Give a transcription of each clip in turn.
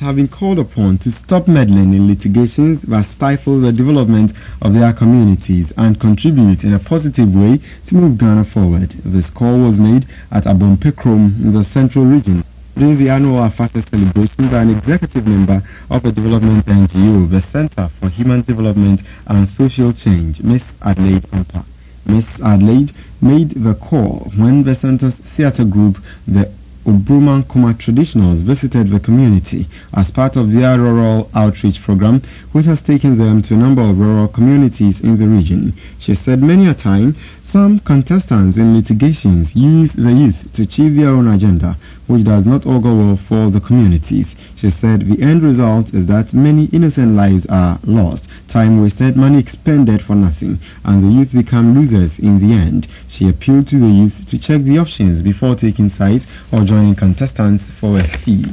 have been called upon to stop meddling in litigations that stifle the development of their communities and contribute in a positive way to move Ghana forward. This call was made at Abompekrom in the Central Region during the annual Afata celebration by an executive member of the development NGO, the Center for Human Development and Social Change, Miss Adelaide Ampa. Miss Adelaide made the call when the center's theater group, the Obruman Kuma Traditionals visited the community as part of their rural outreach program, which has taken them to a number of rural communities in the region. She said many a time some contestants in litigations use the youth to achieve their own agenda, which does not augur well for the communities. She said the end result is that many innocent lives are lost, time wasted, money expended for nothing, and the youth become losers in the end. She appealed to the youth to check the options before taking sides or joining contestants for a fee.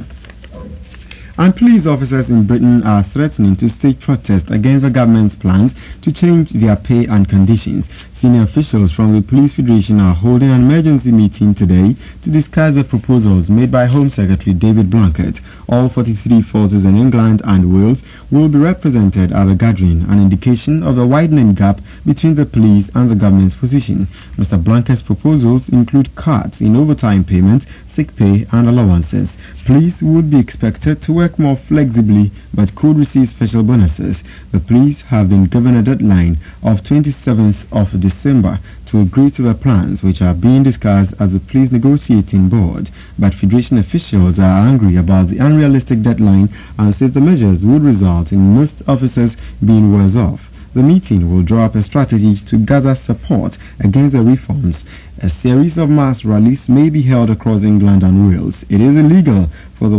And police officers in Britain are threatening to stage protest against the government's plans to change their pay and conditions. Senior officials from the Police Federation are holding an emergency meeting today to discuss the proposals made by Home Secretary David Blunkett. All 43 forces in England and Wales will be represented at the gathering, an indication of the widening gap between the police and the government's position. Mr. Blunkett's proposals include cuts in overtime payment, sick pay and allowances. Police would be expected to work more flexibly but could receive special bonuses. The police have been given a deadline of 27th of December to agree to the plans which are being discussed at the police negotiating board. But Federation officials are angry about the unrealistic deadline and say the measures would result in most officers being worse off. The meeting will draw up a strategy to gather support against the reforms. A series of mass rallies may be held across England and Wales. It is illegal for the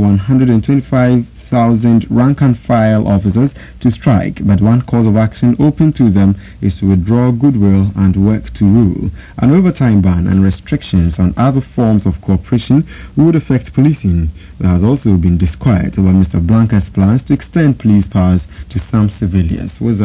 125,000 rank and file officers to strike, but one course of action open to them is to withdraw goodwill and work to rule. An overtime ban and restrictions on other forms of cooperation would affect policing. There has also been disquiet over Mr. Blunkett's plans to extend police powers to some civilians. With